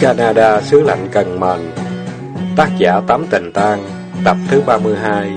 Canada xứ lạnh cần mền. Tác giả Tám Tình Tan Tập thứ 32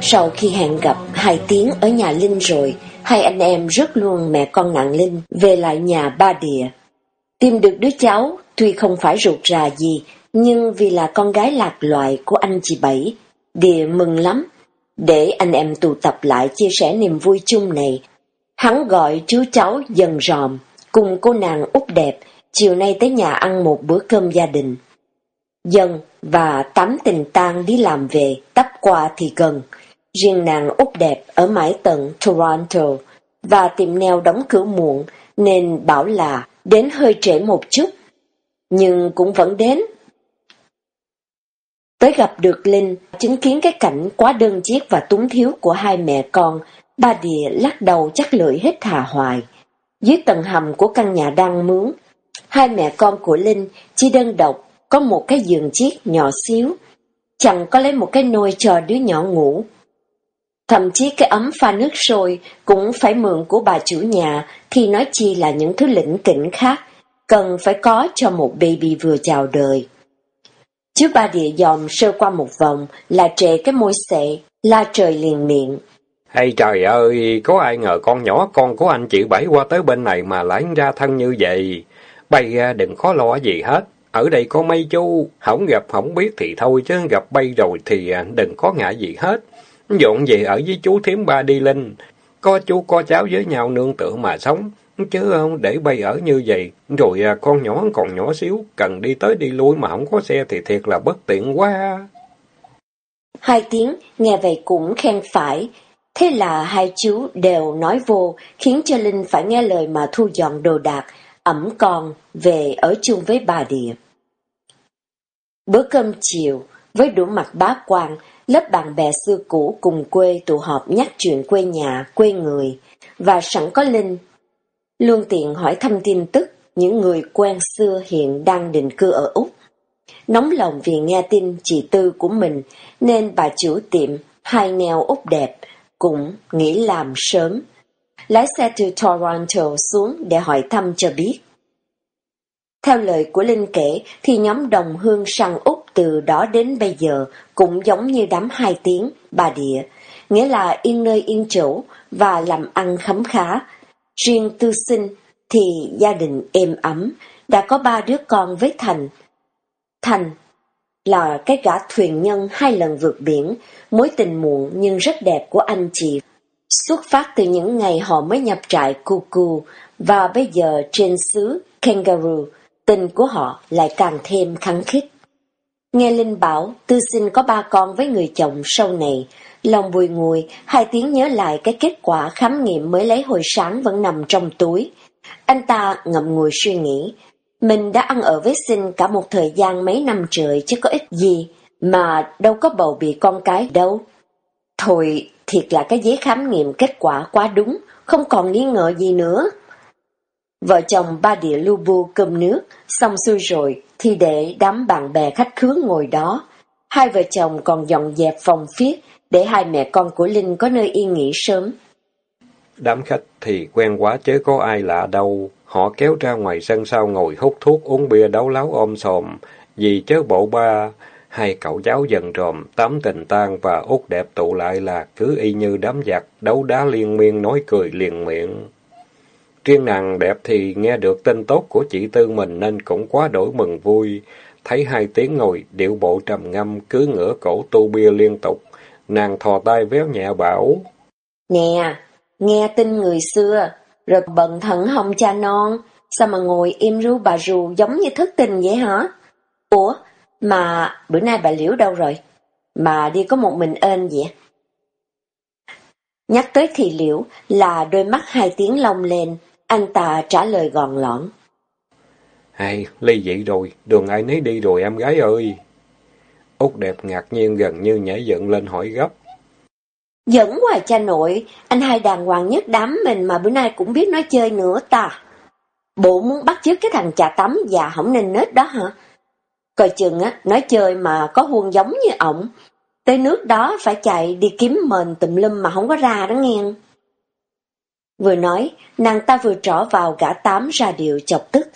Sau khi hẹn gặp hai tiếng ở nhà Linh rồi Hai anh em rước luôn mẹ con nặng Linh Về lại nhà ba địa. Tìm được đứa cháu Tuy không phải ruột rà gì Nhưng vì là con gái lạc loại của anh chị Bảy Địa mừng lắm. Để anh em tụ tập lại chia sẻ niềm vui chung này Hắn gọi chú cháu dần ròm Cùng cô nàng út đẹp Chiều nay tới nhà ăn một bữa cơm gia đình. Dân và tắm tình tang đi làm về, tấp qua thì gần. Riêng nàng út đẹp ở mãi tận Toronto và tiệm neo đóng cửa muộn nên bảo là đến hơi trễ một chút. Nhưng cũng vẫn đến. Tới gặp được Linh, chứng kiến cái cảnh quá đơn chiếc và túng thiếu của hai mẹ con, ba địa lắc đầu chắc lưỡi hết hà hoài. Dưới tầng hầm của căn nhà đang mướn, hai mẹ con của Linh chỉ đơn độc có một cái giường chiếc nhỏ xíu, chẳng có lấy một cái nôi cho đứa nhỏ ngủ. Thậm chí cái ấm pha nước sôi cũng phải mượn của bà chủ nhà thì nói chi là những thứ lĩnh kỉnh khác, cần phải có cho một baby vừa chào đời. Chứ ba địa dòm sơ qua một vòng là trệ cái môi xệ, la trời liền miệng. Hay trời ơi, có ai ngờ con nhỏ con của anh chịu bảy qua tới bên này mà lại ra thân như vậy. Bay ra đừng khó lo gì hết. Ở đây có mấy chú, không gặp không biết thì thôi, chứ gặp bay rồi thì à, đừng có ngại gì hết. Dọn về ở với chú thiếm ba đi linh có chú có cháu với nhau nương tựa mà sống, chứ không để bay ở như vậy. Rồi à, con nhỏ còn nhỏ xíu, cần đi tới đi lui mà không có xe thì thiệt là bất tiện quá. Hai tiếng, nghe vậy cũng khen phải. Thế là hai chú đều nói vô, khiến cho Linh phải nghe lời mà thu dọn đồ đạc, ẩm con về ở chung với bà địa. Bữa cơm chiều, với đủ mặt bá quan, lớp bạn bè xưa cũ cùng quê tụ họp nhắc chuyện quê nhà, quê người, và sẵn có Linh. Luôn tiện hỏi thăm tin tức những người quen xưa hiện đang định cư ở Úc. Nóng lòng vì nghe tin chị Tư của mình, nên bà chủ tiệm hai neo Úc đẹp cũng nghĩ làm sớm. Lái xe từ Toronto xuống để hỏi thăm cho biết. Theo lời của Linh kể thì nhóm đồng hương sang Úc từ đó đến bây giờ cũng giống như đám hai tiếng, bà địa, nghĩa là yên nơi yên chỗ và làm ăn khấm khá. Riêng tư sinh thì gia đình êm ấm, đã có ba đứa con với Thành. Thành là cái gã thuyền nhân hai lần vượt biển, mối tình muộn nhưng rất đẹp của anh chị. Xuất phát từ những ngày họ mới nhập trại Cuckoo và bây giờ trên xứ Kangaroo, tình của họ lại càng thêm khắng khít Nghe Linh bảo tư sinh có ba con với người chồng sau này, lòng bùi ngùi, hai tiếng nhớ lại cái kết quả khám nghiệm mới lấy hồi sáng vẫn nằm trong túi. Anh ta ngậm ngùi suy nghĩ, mình đã ăn ở với sinh cả một thời gian mấy năm trời chứ có ích gì, mà đâu có bầu bị con cái đâu. Thôi, thiệt là cái giấy khám nghiệm kết quả quá đúng, không còn nghi ngờ gì nữa. Vợ chồng ba địa lưu bu cơm nước, xong xuôi rồi thì để đám bạn bè khách khứa ngồi đó. Hai vợ chồng còn dọn dẹp phòng phiết để hai mẹ con của Linh có nơi yên nghỉ sớm. Đám khách thì quen quá chứ có ai lạ đâu. Họ kéo ra ngoài sân sau ngồi hút thuốc uống bia đấu láo ôm sòm. Vì chớ bộ ba, hai cậu cháu dần tròm, tám tình tan và út đẹp tụ lại là cứ y như đám giặc, đấu đá liên miên nói cười liền miệng. Riêng nàng đẹp thì nghe được tin tốt của chị Tư mình nên cũng quá đổi mừng vui. Thấy hai tiếng ngồi, điệu bộ trầm ngâm, cứ ngửa cổ tu bia liên tục. Nàng thò tay véo nhẹ bảo. Nè, nghe tin người xưa, rồi bận thận hồng cha non, sao mà ngồi im ru bà rù giống như thất tình vậy hả? Ủa, mà bữa nay bà Liễu đâu rồi? Mà đi có một mình ên vậy? Nhắc tới thì Liễu là đôi mắt hai tiếng long lên, anh ta trả lời gòn lõn. Hay, ly dị rồi, đường ai nấy đi rồi em gái ơi. Út đẹp ngạc nhiên gần như nhảy dựng lên hỏi gấp. Dẫn hoài cha nội, anh hai đàng hoàng nhất đám mình mà bữa nay cũng biết nói chơi nữa ta. Bộ muốn bắt chước cái thằng trà tắm già không nên nết đó hả? Coi chừng á, nói chơi mà có huông giống như ổng. Tới nước đó phải chạy đi kiếm mền tùm lum mà không có ra đó nghe. Vừa nói, nàng ta vừa trỏ vào gã tám ra điệu chọc tức.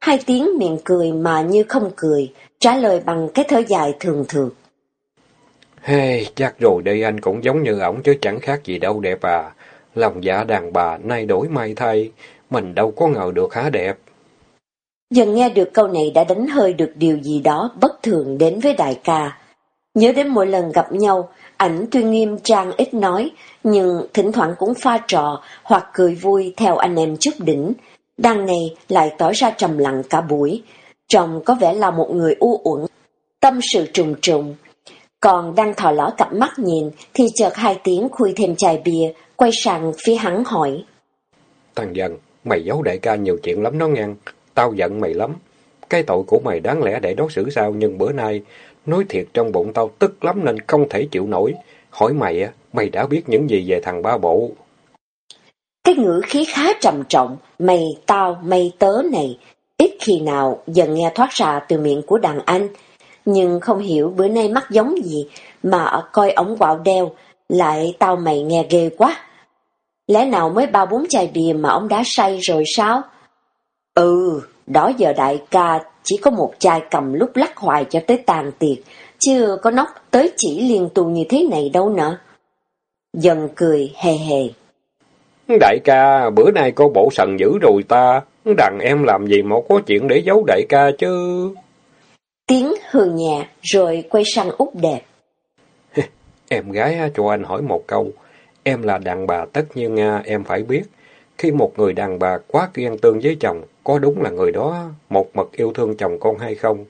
Hai tiếng miệng cười mà như không cười, trả lời bằng cái thở dài thường thường. Hey, chắc rồi đây anh cũng giống như ổng chứ chẳng khác gì đâu đẹp à. Lòng dạ đàn bà nay đổi may thay, mình đâu có ngờ được há đẹp. Dần nghe được câu này đã đánh hơi được điều gì đó bất thường đến với đại ca. Nhớ đến mỗi lần gặp nhau, ảnh tuy nghiêm trang ít nói, nhưng thỉnh thoảng cũng pha trò hoặc cười vui theo anh em chút đỉnh. Đằng này lại tỏ ra trầm lặng cả buổi, chồng có vẻ là một người u uẩn, tâm sự trùng trùng. Còn đang thò lỏ cặp mắt nhìn thì chợt hai tiếng khui thêm chai bia, quay sang phía hắn hỏi. Thằng dần, mày giấu đại ca nhiều chuyện lắm đó ngang, tao giận mày lắm. Cái tội của mày đáng lẽ để đối xử sao nhưng bữa nay nói thiệt trong bụng tao tức lắm nên không thể chịu nổi. Hỏi mày á, mày đã biết những gì về thằng ba bộ? Cái ngữ khí khá trầm trọng, mày tao mày tớ này, ít khi nào dần nghe thoát ra từ miệng của đàn anh. Nhưng không hiểu bữa nay mắc giống gì mà coi ống quạo đeo, lại tao mày nghe ghê quá. Lẽ nào mới ba bốn chai bia mà ông đã say rồi sao? Ừ, đó giờ đại ca chỉ có một chai cầm lúc lắc hoài cho tới tàn tiệc, chưa có nóc tới chỉ liên tù như thế này đâu nè. Dần cười hề hề. Đại ca, bữa nay cô bộ sần dữ rồi ta, đằng em làm gì mà có chuyện để giấu đại ca chứ. Tiếng hừ nhà rồi quay sang út đẹp. em gái cho anh hỏi một câu, em là đàn bà tất nhiên em phải biết, khi một người đàn bà quá ghen tương với chồng, có đúng là người đó một mực yêu thương chồng con hay không?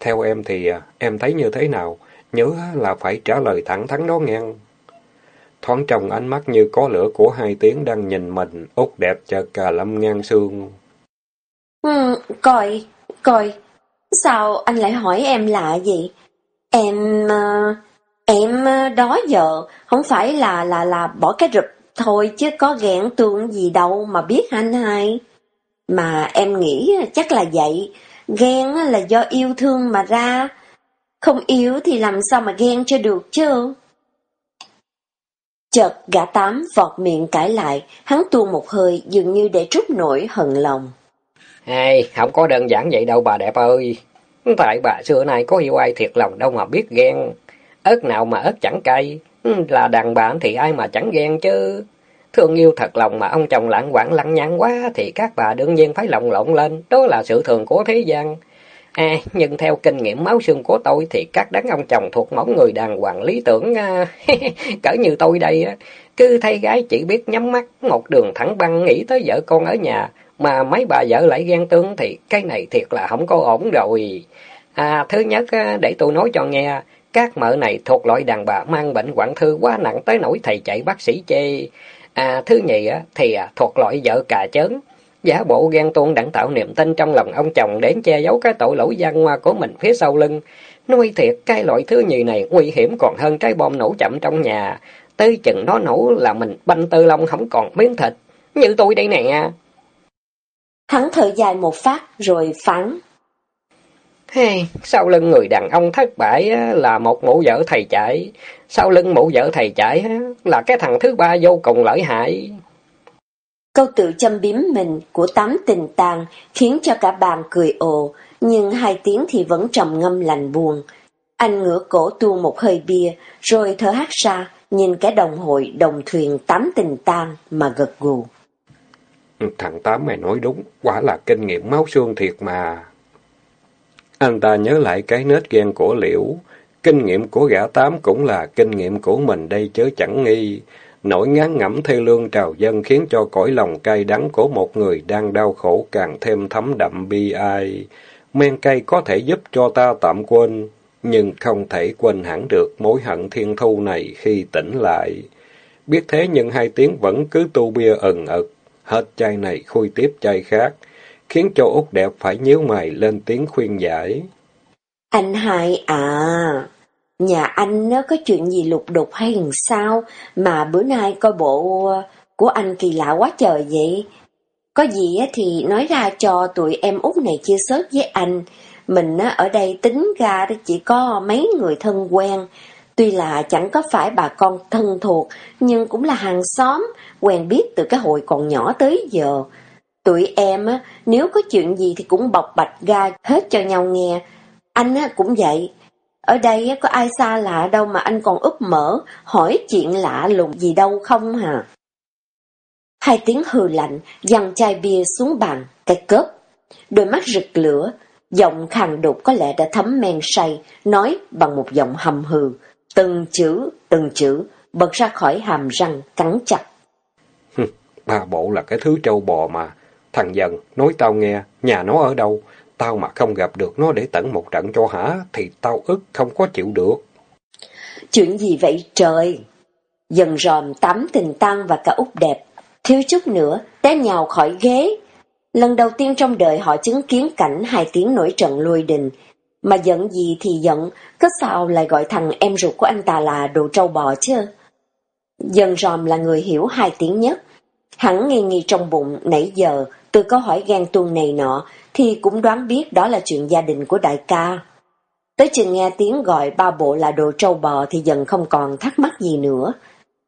Theo em thì à, em thấy như thế nào? Nhớ là phải trả lời thẳng thắn đó nghe. Thoáng trong ánh mắt như có lửa của hai tiếng đang nhìn mình, út đẹp cho cà lâm ngang xương. Ừ, coi, coi, sao anh lại hỏi em lạ gì? Em, uh, em à, đó giờ không phải là là là bỏ cái rụp thôi chứ có gẹn tượng gì đâu mà biết anh hai. Mà em nghĩ chắc là vậy, ghen là do yêu thương mà ra. Không yêu thì làm sao mà ghen cho được chứ? Chợt gã tám vọt miệng cãi lại, hắn tuôn một hơi dường như để trút nổi hận lòng. Hey, không có đơn giản vậy đâu bà đẹp ơi. Tại bà xưa nay có yêu ai thiệt lòng đâu mà biết ghen. Ớt nào mà ớt chẳng cay, là đàn bà thì ai mà chẳng ghen chứ. Thương yêu thật lòng mà ông chồng lãng quảng lăng nhăng quá thì các bà đương nhiên phải lòng lộn lên, đó là sự thường của thế gian. À, nhưng theo kinh nghiệm máu xương của tôi thì các đấng ông chồng thuộc mẫu người đàng hoàng lý tưởng à, cỡ như tôi đây á, cứ thay gái chỉ biết nhắm mắt một đường thẳng băng nghĩ tới vợ con ở nhà, mà mấy bà vợ lại ghen tương thì cái này thiệt là không có ổn rồi. À, thứ nhất để tôi nói cho nghe, các mợ này thuộc loại đàn bà mang bệnh quặng thư quá nặng tới nỗi thầy chạy bác sĩ chê. À, thứ nhì á, thì à, thuộc loại vợ cà chớn, giả bộ ghen tuông đặng tạo niềm tin trong lòng ông chồng để che giấu cái tội lỗi gian hoa của mình phía sau lưng. Nuôi thiệt, cái loại thứ nhì này nguy hiểm còn hơn trái bom nổ chậm trong nhà. Tới chừng nó nổ là mình banh tư lông không còn miếng thịt. Như tôi đây nè. Hắn thở dài một phát rồi phán. Hey, sau lưng người đàn ông thất bại là một mụ vợ thầy chạy. Sau lưng mụ vợ thầy chạy là cái thằng thứ ba vô cùng lợi hại. Câu tự châm biếm mình của tám tình tàng khiến cho cả bàn cười ồ, nhưng hai tiếng thì vẫn trầm ngâm lành buồn. Anh ngửa cổ tu một hơi bia, rồi thở hát ra, nhìn cái đồng hội đồng thuyền tám tình tang mà gật gù. Thằng Tám mày nói đúng, quả là kinh nghiệm máu xương thiệt mà. Anh ta nhớ lại cái nết ghen của Liễu, kinh nghiệm của gã Tám cũng là kinh nghiệm của mình đây chớ chẳng nghi. Nỗi ngán ngẩm thê lương trào dân khiến cho cõi lòng cay đắng của một người đang đau khổ càng thêm thấm đậm bi ai. Men cay có thể giúp cho ta tạm quên, nhưng không thể quên hẳn được mối hận thiên thu này khi tỉnh lại. Biết thế nhưng hai tiếng vẫn cứ tu bia ẩn ực, hết chai này khui tiếp chai khác, khiến cho Út đẹp phải nhíu mày lên tiếng khuyên giải. Anh hai à, nhà anh nó có chuyện gì lục đục hay làm sao mà bữa nay coi bộ uh, của anh kỳ lạ quá trời vậy? Có gì thì nói ra cho tụi em út này chia sớt với anh. Mình ở đây tính ra chỉ có mấy người thân quen. Tuy là chẳng có phải bà con thân thuộc, nhưng cũng là hàng xóm, quen biết từ cái hồi còn nhỏ tới giờ. Tụi em á nếu có chuyện gì thì cũng bọc bạch ra hết cho nhau nghe. Anh á cũng vậy. Ở đây có ai xa lạ đâu mà anh còn úp mở, hỏi chuyện lạ lùng gì đâu không hả? Hai tiếng hừ lạnh, dằn chai bia xuống bàn, cái cớp. Đôi mắt rực lửa, giọng khàn đục có lẽ đã thấm men say, nói bằng một giọng hầm hừ, từng chữ, từng chữ, bật ra khỏi hàm răng, cắn chặt. Bà bộ là cái thứ trâu bò mà. Thằng dần, nói tao nghe, nhà nó ở đâu? Tao mà không gặp được nó để tận một trận cho hả, thì tao ức không có chịu được. Chuyện gì vậy trời? Dần ròm tắm tình tăng và cả út đẹp, thiếu chút nữa, té nhào khỏi ghế. Lần đầu tiên trong đời họ chứng kiến cảnh hai tiếng nổi trận lôi đình. Mà giận gì thì giận, có sao lại gọi thằng em ruột của anh ta là đồ trâu bò chứ? Dần ròm là người hiểu hai tiếng nhất. Hắn nghi nghi trong bụng nãy giờ, từ câu hỏi ghen tuông này nọ, thì cũng đoán biết đó là chuyện gia đình của đại ca. Tới chừng nghe tiếng gọi ba bộ là đồ trâu bò thì dần không còn thắc mắc gì nữa.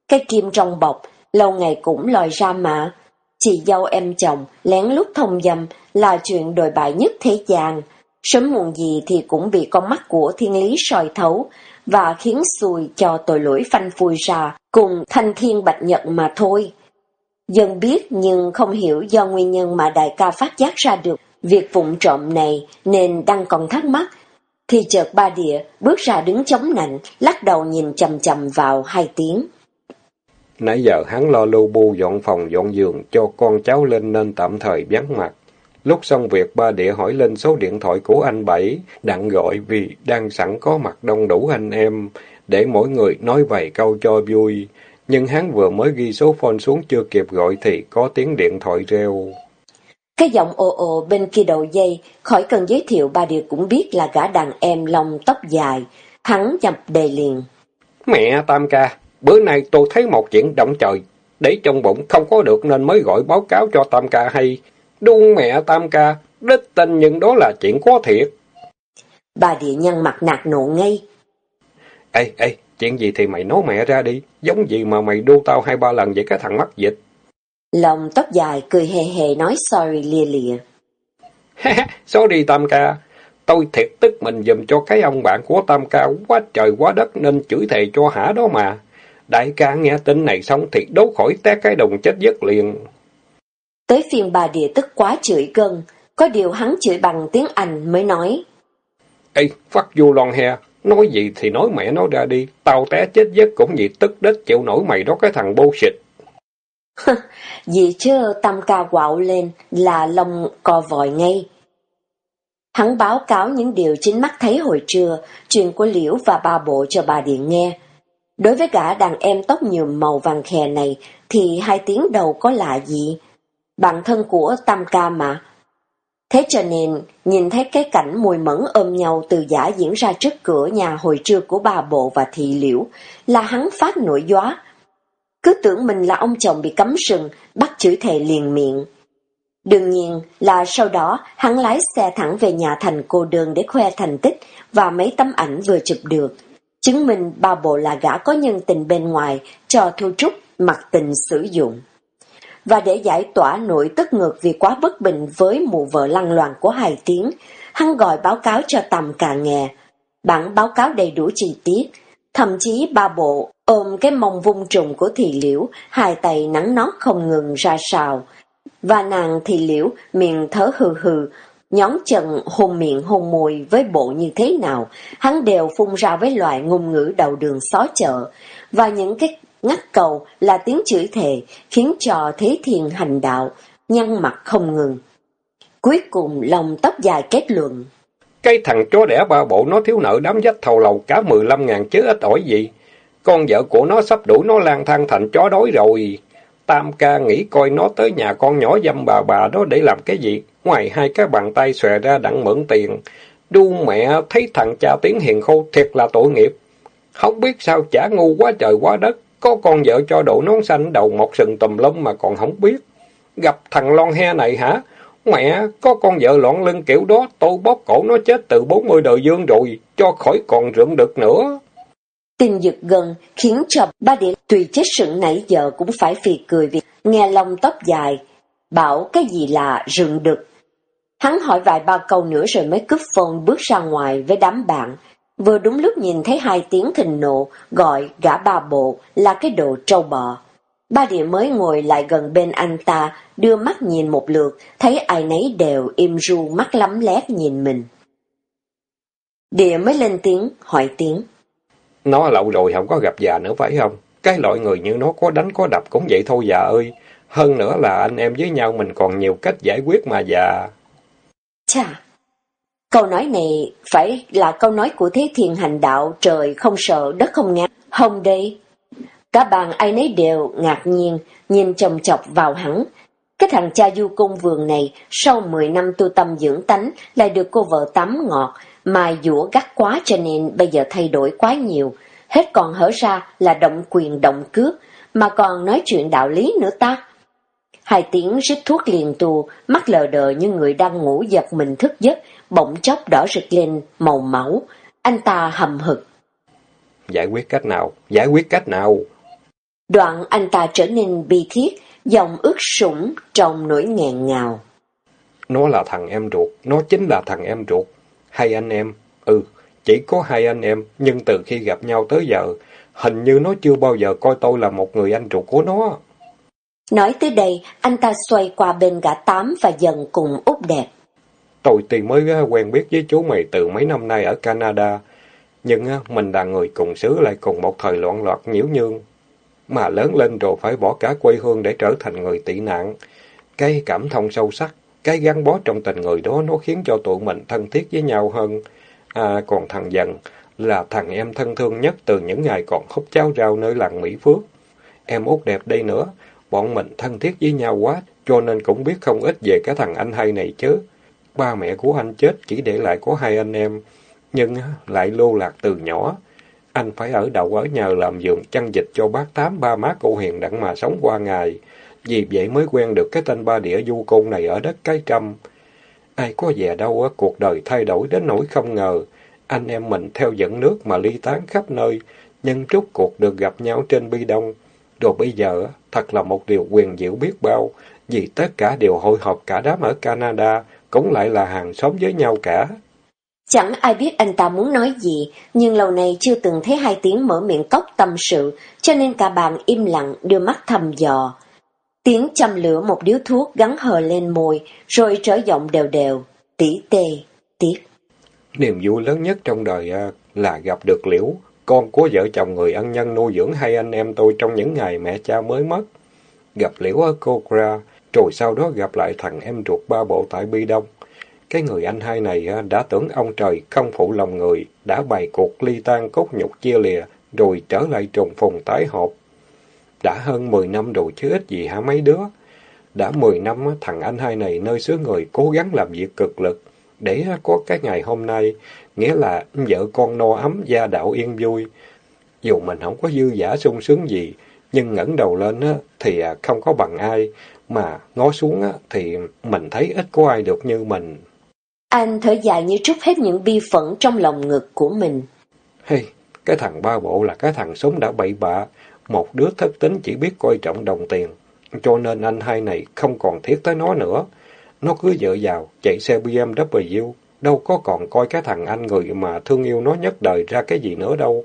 Cái kim trong bọc, lâu ngày cũng lòi ra mà. Chị dâu em chồng, lén lút thông dâm là chuyện đồi bại nhất thế gian. Sớm muộn gì thì cũng bị con mắt của thiên lý soi thấu và khiến xùi cho tội lỗi phanh phui ra cùng thanh thiên bạch nhật mà thôi. Dân biết nhưng không hiểu do nguyên nhân mà đại ca phát giác ra được việc vụng trộm này nên đang còn thắc mắc. Thì chợt ba địa bước ra đứng chống nạnh, lắc đầu nhìn chầm chầm vào hai tiếng. Nãy giờ hắn lo lưu bu dọn phòng dọn giường cho con cháu lên nên tạm thời vắng mặt. Lúc xong việc ba địa hỏi lên số điện thoại của anh Bảy, đặng gọi vì đang sẵn có mặt đông đủ anh em, để mỗi người nói vài câu cho vui. Nhưng hắn vừa mới ghi số phone xuống chưa kịp gọi thì có tiếng điện thoại reo. Cái giọng ồ ồ bên kia đầu dây, khỏi cần giới thiệu ba điều cũng biết là gã đàn em lông tóc dài. Hắn nhập đề liền. Mẹ Tam ca, bữa nay tôi thấy một chuyện động trời. Để trong bụng không có được nên mới gọi báo cáo cho Tam ca hay. Đúng mẹ Tam ca, đích tin nhưng đó là chuyện có thiệt. Bà địa nhân mặt nạt nộ ngay. Ê, ê, chuyện gì thì mày nói mẹ ra đi. Giống gì mà mày đu tao hai ba lần vậy cái thằng mắc dịch. Lòng tóc dài cười hề hề nói sorry lia lịa. sorry Tam ca, tôi thiệt tức mình dùm cho cái ông bạn của Tam ca quá trời quá đất nên chửi thề cho hả đó mà. Đại ca nghe tin này xong thì đấu khỏi té cái đồng chết dứt liền. Tới phiên bà địa tức quá chửi gân, có điều hắn chửi bằng tiếng Anh mới nói. Ê, phát vô lon he, nói gì thì nói mẹ nó ra đi, tao té chết giấc cũng vì tức đất chịu nổi mày đó cái thằng bullshit. Vì chứ tâm ca quạo lên là lòng co vòi ngay. Hắn báo cáo những điều chính mắt thấy hồi trưa, chuyện của Liễu và bà bộ cho bà Điện nghe. Đối với gã đàn em tóc nhuộm màu vàng khè này thì hai tiếng đầu có lạ gì. Bạn thân của Tam Ca mà. Thế cho nên, nhìn thấy cái cảnh mùi mẫn ôm nhau từ giả diễn ra trước cửa nhà hồi trưa của bà bộ và thị liễu, là hắn phát nổi gióa, cứ tưởng mình là ông chồng bị cấm sừng, bắt chửi thề liền miệng. Đương nhiên là sau đó hắn lái xe thẳng về nhà thành cô đơn để khoe thành tích và mấy tấm ảnh vừa chụp được. Chứng minh bà bộ là gã có nhân tình bên ngoài cho Thu Trúc mặc tình sử dụng và để giải tỏa nỗi tức ngược vì quá bất bình với mụ vợ lăng loàn của Hải Tiến, hắn gọi báo cáo cho Tầm cả nghe. Bản báo cáo đầy đủ chi tiết, thậm chí ba bộ ôm cái mông vung trùng của thị liễu, hai tay nắng nót không ngừng ra sào. Và nàng thị liễu miệng thở hừ hừ, nhón chân hôn miệng hôn môi với bộ như thế nào, hắn đều phun ra với loại ngôn ngữ đầu đường xó chợ, và những cái ngắt cầu là tiếng chửi thề, khiến cho thế thiền hành đạo, nhăn mặt không ngừng. Cuối cùng lòng tóc dài kết luận. Cái thằng chó đẻ ba bộ nó thiếu nợ đám dách thầu lầu cả 15 ngàn chứ ít ỏi gì. Con vợ của nó sắp đuổi nó lang thang thành chó đói rồi. Tam ca nghĩ coi nó tới nhà con nhỏ dâm bà bà đó để làm cái gì. Ngoài hai cái bàn tay xòe ra đặng mượn tiền. Đu mẹ thấy thằng cha tiếng hiền khô thiệt là tội nghiệp. Không biết sao chả ngu quá trời quá đất. Có con vợ cho độ nón xanh đầu một sừng tùm lum mà còn không biết. Gặp thằng lon he này hả? Mẹ, có con vợ loạn lưng kiểu đó, tôi bóp cổ nó chết từ 40 đời dương rồi, cho khỏi còn rượm được nữa. Tin giật gần khiến cho ba điểm tùy chết sững nãy giờ cũng phải phì cười vì nghe lông tóc dài, bảo cái gì là rượm đực. Hắn hỏi vài ba câu nữa rồi mới cướp phone bước ra ngoài với đám bạn. Vừa đúng lúc nhìn thấy hai tiếng thình nộ gọi gã ba bộ là cái đồ trâu bò. Ba địa mới ngồi lại gần bên anh ta, đưa mắt nhìn một lượt, thấy ai nấy đều im ru mắt lắm lét nhìn mình. Địa mới lên tiếng, hỏi tiếng. Nó lậu rồi không có gặp già nữa phải không? Cái loại người như nó có đánh có đập cũng vậy thôi già ơi. Hơn nữa là anh em với nhau mình còn nhiều cách giải quyết mà già. Chà, câu nói này phải là câu nói của Thế Thiền Hành Đạo trời không sợ đất không ngã Hồng đây, Cả bàn ai nấy đều ngạc nhiên, nhìn chồng chọc vào hắn. Cái thằng cha du cung vườn này, sau 10 năm tu tâm dưỡng tánh, lại được cô vợ tắm ngọt, mà dũa gắt quá cho nên bây giờ thay đổi quá nhiều. Hết còn hở ra là động quyền động cướp mà còn nói chuyện đạo lý nữa ta. Hai tiếng rít thuốc liền tù, mắt lờ đờ như người đang ngủ giật mình thức giấc, bỗng chốc đỏ rực lên, màu máu. Anh ta hầm hực. Giải quyết cách nào? Giải quyết cách nào? Đoạn anh ta trở nên bi thiết, dòng ướt sũng trong nỗi nghẹn ngào. Nó là thằng em ruột, nó chính là thằng em ruột. Hai anh em, ừ, chỉ có hai anh em, nhưng từ khi gặp nhau tới giờ, hình như nó chưa bao giờ coi tôi là một người anh ruột của nó. Nói tới đây, anh ta xoay qua bên gã tám và dần cùng út đẹp. Tôi thì mới quen biết với chú mày từ mấy năm nay ở Canada, nhưng mình là người cùng xứ lại cùng một thời loạn loạt nhiễu nhương mà lớn lên rồi phải bỏ cả quê hương để trở thành người tị nạn. Cái cảm thông sâu sắc, cái gắn bó trong tình người đó nó khiến cho tụi mình thân thiết với nhau hơn. À, còn thằng dần là thằng em thân thương nhất từ những ngày còn hút cháo rau nơi làng Mỹ Phước. Em út đẹp đây nữa, bọn mình thân thiết với nhau quá, cho nên cũng biết không ít về cái thằng anh hay này chứ. Ba mẹ của anh chết chỉ để lại có hai anh em, nhưng lại lô lạc từ nhỏ. Anh phải ở đậu ở nhờ làm giường chăn dịch cho bác Tám ba má cô Hiền đặng mà sống qua ngày. Vì vậy mới quen được cái tên ba đĩa du côn này ở đất cái trăm. Ai có về đâu á, cuộc đời thay đổi đến nỗi không ngờ. Anh em mình theo dẫn nước mà ly tán khắp nơi, nhưng trúc cuộc được gặp nhau trên bi đông. Rồi bây giờ, thật là một điều quyền diệu biết bao, vì tất cả đều hội họp cả đám ở Canada, cũng lại là hàng xóm với nhau cả. Chẳng ai biết anh ta muốn nói gì, nhưng lâu nay chưa từng thấy hai tiếng mở miệng cốc tâm sự, cho nên cả bàn im lặng đưa mắt thầm dò. Tiếng châm lửa một điếu thuốc gắn hờ lên môi, rồi trở giọng đều đều, tỉ tê, tiếc. Niềm vui lớn nhất trong đời à, là gặp được Liễu, con của vợ chồng người ân nhân nuôi dưỡng hai anh em tôi trong những ngày mẹ cha mới mất. Gặp Liễu ở Cocra, rồi sau đó gặp lại thằng em ruột ba bộ tại Bi Đông. Cái người anh hai này đã tưởng ông trời không phụ lòng người, đã bày cuộc ly tan cốt nhục chia lìa, rồi trở lại trùng phùng tái hợp. Đã hơn 10 năm rồi chứ ít gì hả mấy đứa. Đã 10 năm thằng anh hai này nơi xứ người cố gắng làm việc cực lực, để có cái ngày hôm nay, nghĩa là vợ con no ấm, gia đạo yên vui. Dù mình không có dư giả sung sướng gì, nhưng ngẩng đầu lên thì à, không có bằng ai, mà ngó xuống thì mình thấy ít có ai được như mình. Anh thở dài như trút hết những bi phẫn trong lòng ngực của mình. Hey, cái thằng ba bộ là cái thằng sống đã bậy bạ. Một đứa thất tính chỉ biết coi trọng đồng tiền. Cho nên anh hai này không còn thiết tới nó nữa. Nó cứ dựa vào, chạy xe BMW, đâu có còn coi cái thằng anh người mà thương yêu nó nhất đời ra cái gì nữa đâu.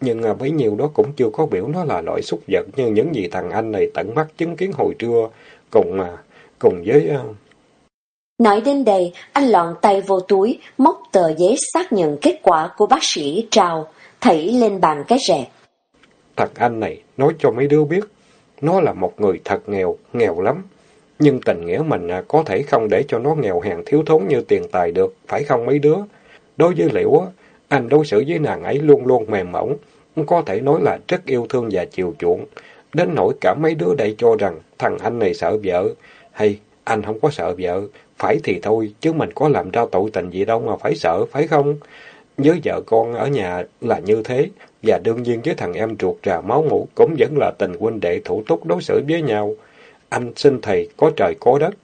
Nhưng à, bấy nhiêu đó cũng chưa có biểu nó là loại xúc vật như những gì thằng anh này tận mắt chứng kiến hồi trưa, cùng mà, cùng với... Uh... Nói đến đây, anh lọn tay vô túi, móc tờ giấy xác nhận kết quả của bác sĩ trao, thảy lên bàn cái rẹt. Thằng anh này nói cho mấy đứa biết, nó là một người thật nghèo, nghèo lắm. Nhưng tình nghĩa mình à, có thể không để cho nó nghèo hèn thiếu thốn như tiền tài được, phải không mấy đứa? Đối với Liễu, anh đối xử với nàng ấy luôn luôn mềm mỏng, có thể nói là rất yêu thương và chiều chuộng. Đến nỗi cả mấy đứa đây cho rằng thằng anh này sợ vợ, hay anh không có sợ vợ, phải thì thôi, chứ mình có làm ra tội tình gì đâu mà phải sợ, phải không? Với vợ con ở nhà là như thế, và đương nhiên với thằng em ruột rà máu mũ cũng vẫn là tình huynh đệ thủ túc đối xử với nhau. Anh xin thầy có trời có đất.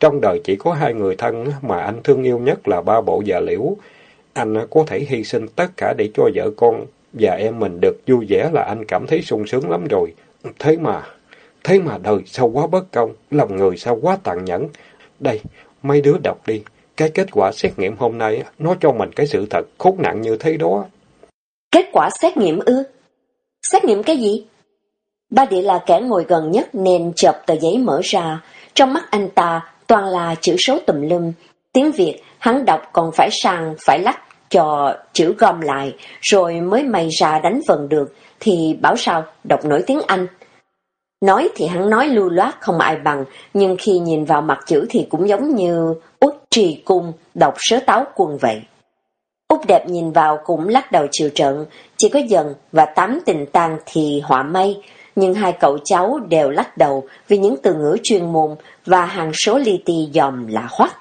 Trong đời chỉ có hai người thân mà anh thương yêu nhất là ba bộ và liễu. Anh có thể hy sinh tất cả để cho vợ con và em mình được vui vẻ là anh cảm thấy sung sướng lắm rồi. Thế mà, thế mà đời sao quá bất công, lòng người sao quá tàn nhẫn. Đây, mấy đứa đọc đi. Cái kết quả xét nghiệm hôm nay nó cho mình cái sự thật khốn nạn như thế đó. Kết quả xét nghiệm ư? Xét nghiệm cái gì? Ba địa là kẻ ngồi gần nhất nên chợp tờ giấy mở ra. Trong mắt anh ta toàn là chữ số tùm lum. Tiếng Việt hắn đọc còn phải sang, phải lách cho chữ gom lại, rồi mới may ra đánh vần được, thì bảo sao đọc nổi tiếng Anh. Nói thì hắn nói lưu loát không ai bằng, nhưng khi nhìn vào mặt chữ thì cũng giống như út trì cung đọc sớ táo quân vậy. Út đẹp nhìn vào cũng lắc đầu chịu trận, chỉ có dần và tám tình tang thì họa mây, nhưng hai cậu cháu đều lắc đầu vì những từ ngữ chuyên môn và hàng số li ti dòm là hoắc.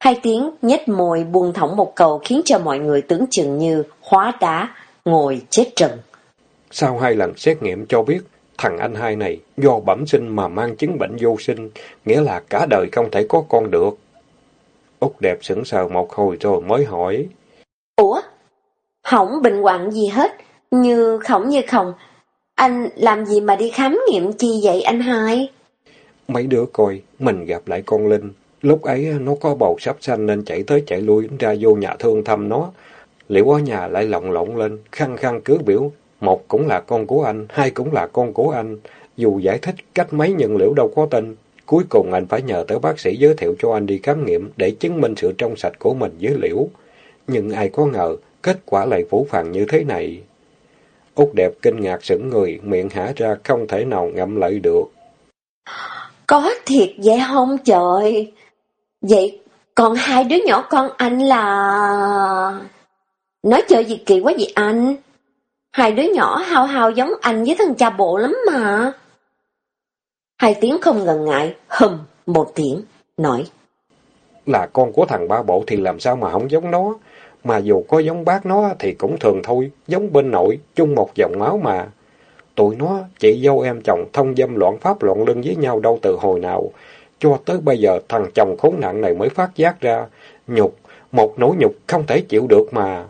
Hai tiếng nhếch môi buông thõng một cầu khiến cho mọi người tưởng chừng như hóa đá, ngồi chết trần. Sau hai lần xét nghiệm cho biết, thằng anh hai này do bẩm sinh mà mang chứng bệnh vô sinh, nghĩa là cả đời không thể có con được. Úc đẹp sững sờ một hồi rồi mới hỏi. Ủa? Không bệnh hoạn gì hết, như khổng như không. Anh làm gì mà đi khám nghiệm chi vậy anh hai? Mấy đứa coi, mình gặp lại con Linh. Lúc ấy nó có bầu sắp xanh nên chạy tới chạy lui ra vô nhà thương thăm nó. Liệu ở nhà lại lộng lộn lên, khăng khăng cứ biểu, một cũng là con của anh, hai cũng là con của anh. Dù giải thích cách mấy nhận liễu đâu có tin. Cuối cùng anh phải nhờ tới bác sĩ giới thiệu cho anh đi khám nghiệm để chứng minh sự trong sạch của mình với liễu. Nhưng ai có ngờ, kết quả lại phủ phàng như thế này. Út đẹp kinh ngạc sững người, miệng hả ra không thể nào ngậm lại được. Có thiệt vậy không trời? Vậy còn hai đứa nhỏ con anh là... Nói chơi gì kỳ quá vậy anh? Hai đứa nhỏ hao hao giống anh với thằng cha bộ lắm mà. Hai tiếng không ngần ngại, hầm một tiếng, nói. Là con của thằng ba bộ thì làm sao mà không giống nó. Mà dù có giống bác nó thì cũng thường thôi, giống bên nội, chung một dòng máu mà. Tụi nó, chị dâu em chồng thông dâm loạn pháp loạn lưng với nhau đâu từ hồi nào. Cho tới bây giờ thằng chồng khốn nạn này mới phát giác ra. Nhục, một nỗi nhục không thể chịu được mà.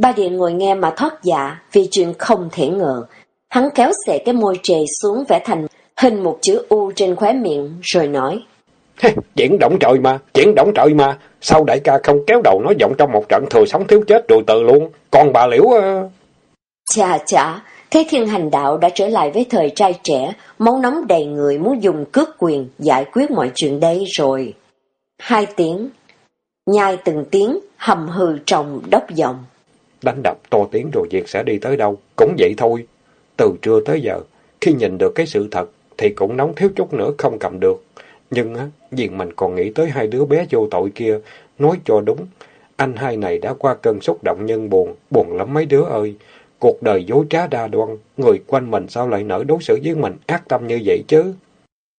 Ba Điện ngồi nghe mà thoát dạ vì chuyện không thể ngờ. Hắn kéo xệ cái môi trề xuống vẽ thành hình một chữ U trên khóe miệng rồi nói. Chuyện động trời mà, chuyện động trời mà. Sao đại ca không kéo đầu nói giọng trong một trận thừa sống thiếu chết rồi từ luôn. Còn bà liễu... Uh... Chà chà, Thế thiên hành đạo đã trở lại với thời trai trẻ, máu nóng đầy người muốn dùng cướp quyền giải quyết mọi chuyện đây rồi. Hai tiếng, nhai từng tiếng, hầm hừ trồng đốc giọng. Đánh đập to tiếng rồi việc sẽ đi tới đâu, cũng vậy thôi. Từ trưa tới giờ, khi nhìn được cái sự thật, thì cũng nóng thiếu chút nữa không cầm được. Nhưng á, vì mình còn nghĩ tới hai đứa bé vô tội kia, nói cho đúng, anh hai này đã qua cơn xúc động nhân buồn, buồn lắm mấy đứa ơi. Cuộc đời dối trá đa đoan, người quanh mình sao lại nỡ đối xử với mình ác tâm như vậy chứ?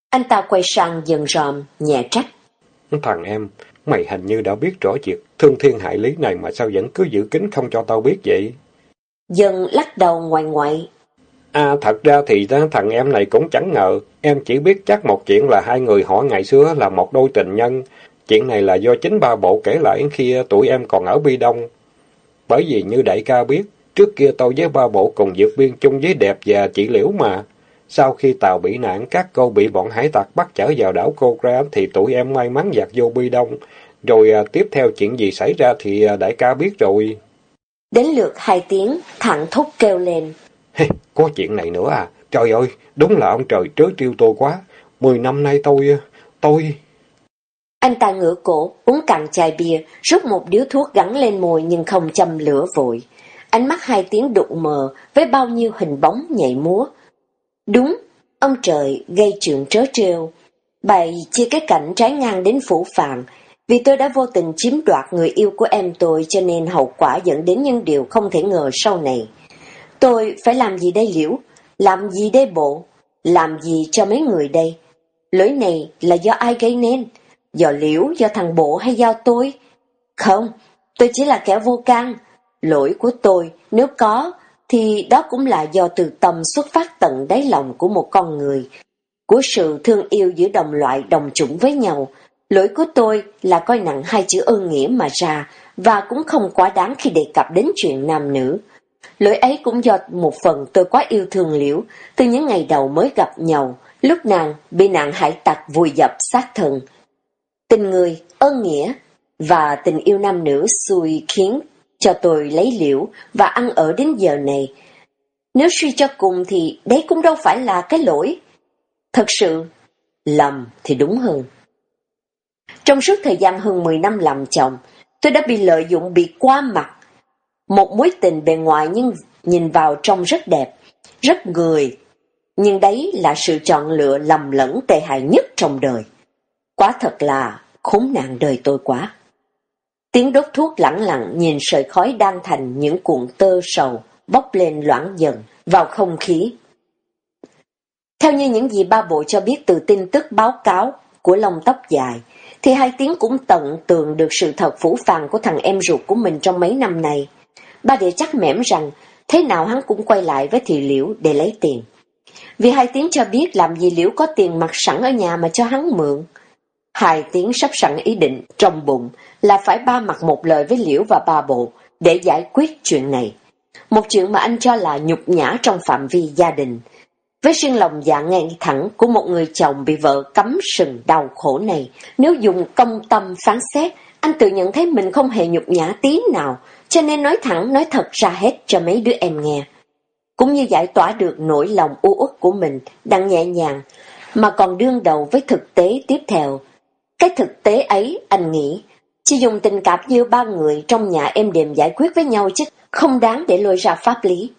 Anh ta quay sang dần ròm, nhẹ trách. Thằng em, mày hình như đã biết rõ việc thương thiên hại lý này mà sao vẫn cứ giữ kín không cho tao biết vậy? Dần lắc đầu ngoài ngoại. À, thật ra thì thằng em này cũng chẳng ngờ. Em chỉ biết chắc một chuyện là hai người họ ngày xưa là một đôi tình nhân. Chuyện này là do chính ba bộ kể lại khi tuổi em còn ở Bi Đông. Bởi vì như đại ca biết, Trước kia tôi với ba bộ cùng vượt biên chung với đẹp và chị Liễu mà. Sau khi tàu bị nạn, các cô bị bọn hải tặc bắt chở vào đảo Cô Ra thì tụi em may mắn giặt vô bi đông. Rồi à, tiếp theo chuyện gì xảy ra thì à, đại ca biết rồi. Đến lượt hai tiếng, thẳng thúc kêu lên. Hey, có chuyện này nữa à? Trời ơi, đúng là ông trời trớ trêu tôi quá. Mười năm nay tôi... tôi... Anh ta ngửa cổ, uống cạn chai bia, rút một điếu thuốc gắn lên môi nhưng không châm lửa vội. Ánh mắt hai tiếng đụng mờ với bao nhiêu hình bóng nhảy múa. Đúng, ông trời gây chuyện trớ trêu. Bày chia cái cảnh trái ngang đến phủ phạm, Vì tôi đã vô tình chiếm đoạt người yêu của em tôi cho nên hậu quả dẫn đến những điều không thể ngờ sau này. Tôi phải làm gì đây liễu? Làm gì đây bộ? Làm gì cho mấy người đây? Lỗi này là do ai gây nên? Do liễu, do thằng bộ hay do tôi? Không, tôi chỉ là kẻ vô can. Lỗi của tôi, nếu có, thì đó cũng là do từ tâm xuất phát tận đáy lòng của một con người, của sự thương yêu giữa đồng loại đồng chủng với nhau. Lỗi của tôi là coi nặng hai chữ ơn nghĩa mà ra, và cũng không quá đáng khi đề cập đến chuyện nam nữ. Lỗi ấy cũng do một phần tôi quá yêu thương liễu, từ những ngày đầu mới gặp nhau, lúc nàng bị nạn hải tặc vùi dập sát thần. Tình người, ơn nghĩa và tình yêu nam nữ xui khiến cho tôi lấy liễu và ăn ở đến giờ này. Nếu suy cho cùng thì đấy cũng đâu phải là cái lỗi. Thật sự, lầm thì đúng hơn. Trong suốt thời gian hơn 10 năm làm chồng, tôi đã bị lợi dụng bị qua mặt. Một mối tình bề ngoài nhưng nhìn vào trông rất đẹp, rất người. Nhưng đấy là sự chọn lựa lầm lẫn tệ hại nhất trong đời. Quá thật là khốn nạn đời tôi quá. Tiếng đốt thuốc lẳng lặng nhìn sợi khói đang thành những cuộn tơ sầu bốc lên loãng dần vào không khí. Theo như những gì ba bộ cho biết từ tin tức báo cáo của lông tóc dài, thì hai tiếng cũng tận tường được sự thật phủ phàng của thằng em ruột của mình trong mấy năm này. Ba địa chắc mẻm rằng thế nào hắn cũng quay lại với thị liễu để lấy tiền. Vì hai tiếng cho biết làm gì liễu có tiền mặt sẵn ở nhà mà cho hắn mượn. Hai tiếng sắp sẵn ý định trong bụng là phải ba mặt một lời với Liễu và ba bộ để giải quyết chuyện này. Một chuyện mà anh cho là nhục nhã trong phạm vi gia đình. Với riêng lòng dạ ngay thẳng của một người chồng bị vợ cấm sừng đau khổ này, nếu dùng công tâm phán xét, anh tự nhận thấy mình không hề nhục nhã tí nào, cho nên nói thẳng nói thật ra hết cho mấy đứa em nghe. Cũng như giải tỏa được nỗi lòng u uất của mình, đang nhẹ nhàng, mà còn đương đầu với thực tế tiếp theo. Cái thực tế ấy, anh nghĩ, chỉ dùng tình cảm như ba người trong nhà em đềm giải quyết với nhau chứ không đáng để lôi ra pháp lý.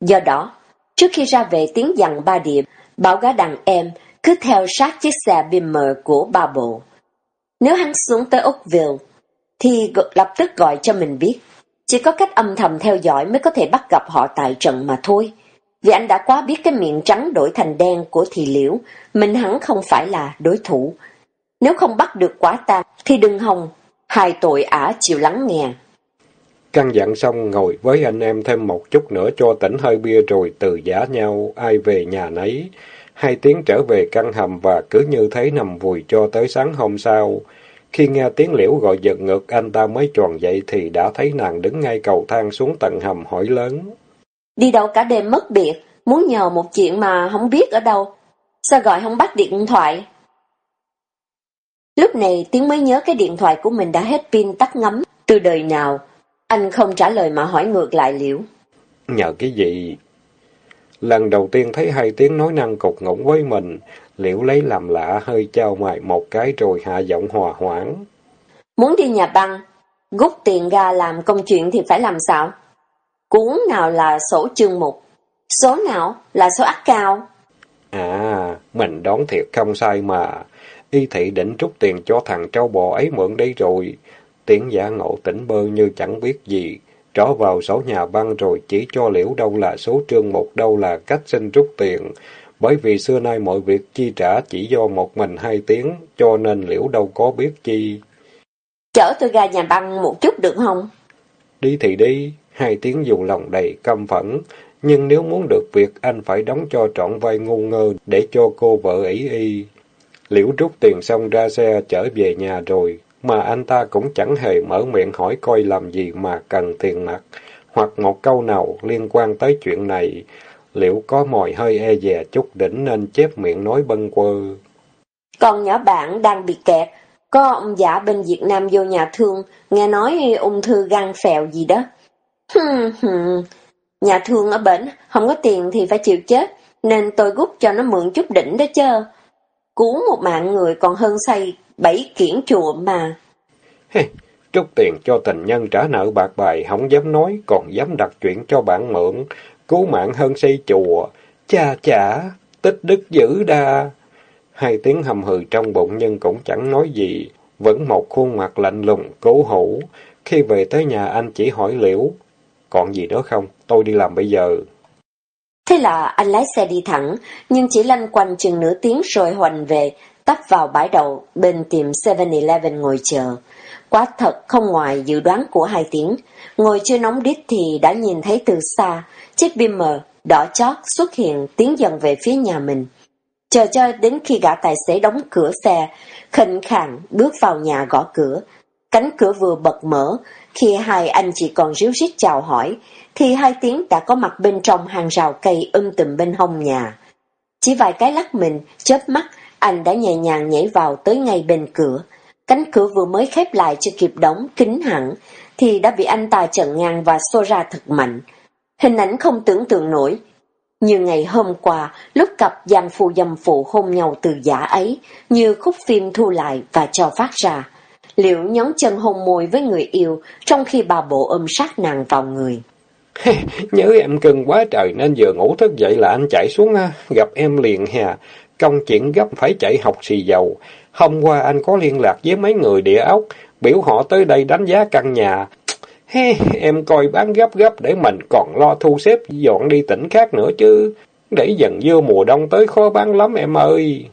Do đó, trước khi ra về tiếng dặn ba điểm, bảo gã đàn em cứ theo sát chiếc xe Beamer của ba bộ. Nếu hắn xuống tới Oakville, thì lập tức gọi cho mình biết. Chỉ có cách âm thầm theo dõi mới có thể bắt gặp họ tại trận mà thôi. Vì anh đã quá biết cái miệng trắng đổi thành đen của thị liễu, mình hắn không phải là đối thủ, nếu không bắt được quả tang thì đừng hòng, hai tội ả chịu lắng nghe. Căn dặn xong ngồi với anh em thêm một chút nữa cho tỉnh hơi bia rồi từ giả nhau, ai về nhà nấy. Hai tiếng trở về căn hầm và cứ như thế nằm vùi cho tới sáng hôm sau. Khi nghe tiếng liễu gọi giật ngực anh ta mới tròn dậy thì đã thấy nàng đứng ngay cầu thang xuống tầng hầm hỏi lớn. Đi đâu cả đêm mất biệt, muốn nhờ một chuyện mà không biết ở đâu. Sao gọi không bắt điện thoại? Lúc này tiếng mới nhớ cái điện thoại của mình đã hết pin tắt ngấm. Từ đời nào, anh không trả lời mà hỏi ngược lại liễu. Nhờ cái gì? Lần đầu tiên thấy hai tiếng nói năng cục ngủng với mình, liễu lấy làm lạ hơi trao mày một cái rồi hạ giọng hòa hoãn. Muốn đi nhà băng, rút tiền ra làm công chuyện thì phải làm sao? Cuốn nào là sổ chương mục, số nào là số ác cao? À, mình đoán thiệt không sai mà. Y thị định rút tiền cho thằng trâu bò ấy mượn đi rồi. Tiếng giả ngộ tỉnh bơ như chẳng biết gì. Trỏ vào sổ nhà băng rồi chỉ cho liễu đâu là số trương một đâu là cách xin rút tiền. Bởi vì xưa nay mọi việc chi trả chỉ do một mình hai tiếng, cho nên liễu đâu có biết chi. Chở tôi ra nhà băng một chút được không? Đi thì đi, hai tiếng dù lòng đầy căm phẫn. Nhưng nếu muốn được việc, anh phải đóng cho trọn vai ngu ngơ để cho cô vợ ấy y. Liễu rút tiền xong ra xe trở về nhà rồi, mà anh ta cũng chẳng hề mở miệng hỏi coi làm gì mà cần tiền mặt, hoặc một câu nào liên quan tới chuyện này. liễu có mồi hơi e dè chút đỉnh nên chép miệng nói bâng quơ. Con nhỏ bạn đang bị kẹt. Có ông giả bên Việt Nam vô nhà thương, nghe nói ung thư gan phèo gì đó. Nhà thương ở bển, không có tiền thì phải chịu chết, nên tôi gút cho nó mượn chút đỉnh đó chứ. Cứu một mạng người còn hơn xây bảy kiển chùa mà. Hey, tiền cho tình nhân trả nợ bạc bài, không dám nói, còn dám đặt chuyện cho bạn mượn. Cứu mạng hơn xây chùa. Cha chả, tích đức dữ đa. Hai tiếng hầm hừ trong bụng nhưng cũng chẳng nói gì. Vẫn một khuôn mặt lạnh lùng, cố hữu. Khi về tới nhà anh chỉ hỏi liễu. Còn gì nữa không? Tôi đi làm bây giờ. Thế là anh lái xe đi thẳng, nhưng chỉ lanh quanh chừng nửa tiếng rồi hoành về, tấp vào bãi đậu bên tiệm 7-Eleven ngồi chờ. Quá thật không ngoài dự đoán của hai tiếng. Ngồi chưa nóng đít thì đã nhìn thấy từ xa, chiếc Beamer đỏ chót xuất hiện tiến dần về phía nhà mình. Chờ cho đến khi gã tài xế đóng cửa xe, khệnh khàng bước vào nhà gõ cửa. Cánh cửa vừa bật mở, khi hai anh chỉ còn ríu rít chào hỏi, thì hai tiếng đã có mặt bên trong hàng rào cây um tùm bên hông nhà. Chỉ vài cái lắc mình, chớp mắt, anh đã nhẹ nhàng nhảy vào tới ngay bên cửa. Cánh cửa vừa mới khép lại chưa kịp đóng, kín hẳn, thì đã bị anh ta chặn ngang và xô ra thật mạnh. Hình ảnh không tưởng tượng nổi. Như ngày hôm qua, lúc cặp giang phu dâm phụ hôn nhau từ giả ấy, như khúc phim thu lại và cho phát ra. Liệu nhón chân hôn môi với người yêu trong khi bà bộ ôm sát nàng vào người. Nhớ em cưng quá trời nên vừa ngủ thức dậy là anh chạy xuống gặp em liền hà. Công chuyện gấp phải chạy học xì dầu. Hôm qua anh có liên lạc với mấy người địa ốc, biểu họ tới đây đánh giá căn nhà. Em coi bán gấp gấp để mình còn lo thu xếp dọn đi tỉnh khác nữa chứ. Để dần vô mùa đông tới khó bán lắm em ơi.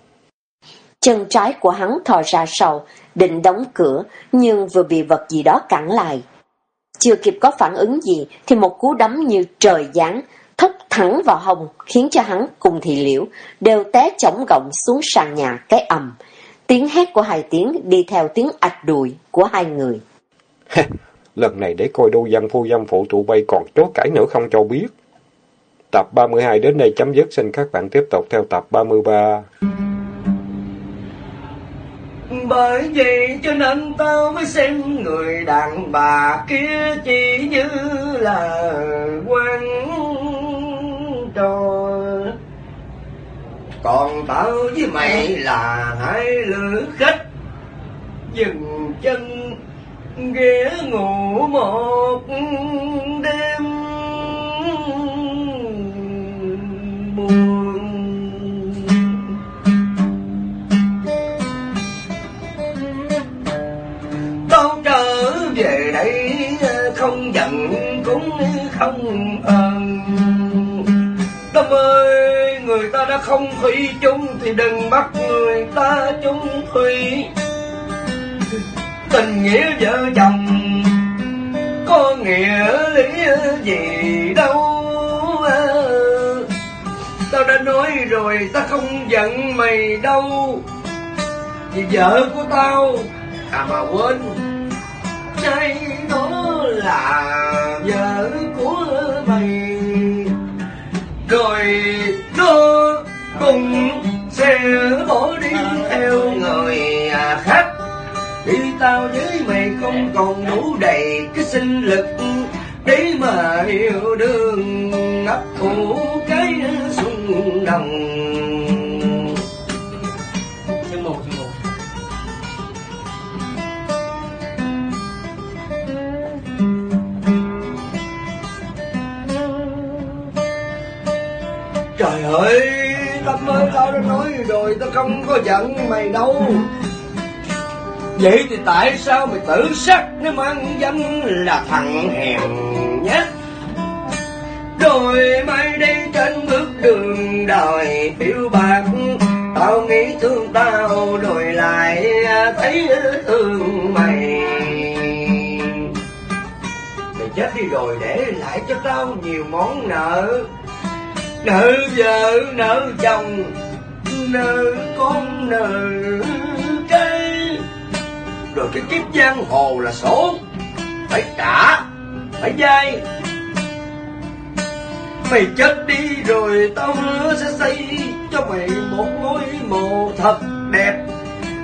Chân trái của hắn thò ra sau, định đóng cửa, nhưng vừa bị vật gì đó cản lại. Chưa kịp có phản ứng gì, thì một cú đấm như trời giáng, thốc thẳng vào hông, khiến cho hắn cùng thị liễu, đều té chổng gọng xuống sàn nhà cái ầm. Tiếng hét của hai tiếng đi theo tiếng ạch đùi của hai người. Lần này để coi đô dân phu dâm phụ tụ bay còn chối cãi nữa không cho biết. Tập 32 đến đây chấm dứt, xin các bạn tiếp tục theo tập 33. Bởi vậy cho nên tao mới xem người đàn bà kia chỉ như là quan trò Còn tao với mày là hai lữ khách, Dừng chân ghé ngủ một đêm. Về đây không giận cũng không ơn. Tâm ơi, người ta đã không thủy chung thì đừng bắt người ta chung thủy tình nghĩa vợ chồng có nghĩa lý gì đâu. Tao đã nói rồi ta không giận mày đâu. Vì vợ của tao à mà quên nay nó là vợ của mày. Rồi nó cùng sẽ bỏ đi theo người khác à, Đi tao với mày không còn đủ đầy cái sinh lực Để mà yêu đương ấp ủ cái xuân đồng. Ơi, Tâm ơi, tao đã nói rồi, tao không có giận mày đâu. Vậy thì tại sao mày tự sát nếu mang danh là thằng hèn nhát? Rồi mai đây trên bước đường đời phiêu bạc Tao nghĩ thương tao rồi lại thấy thương mày. Mày chết đi rồi để lại cho tao nhiều món nợ. Nợ vợ, nợ chồng, nợ con, nợ cây rồi cái kiếp giang hồ là số. Phải trả phải dai. Mày chết đi rồi tao hứa sẽ xây cho mày một ngôi mộ thật đẹp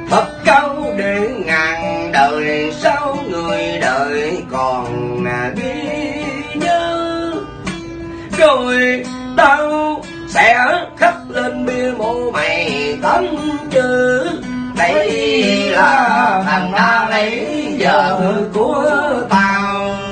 Thật cao để ngàn đời sau người đời còn à, ghi nhớ. Rồi tao sẽ khắc lên bia mộ mày tấm chữ. Đây là thằng ta lấy vợ của tao.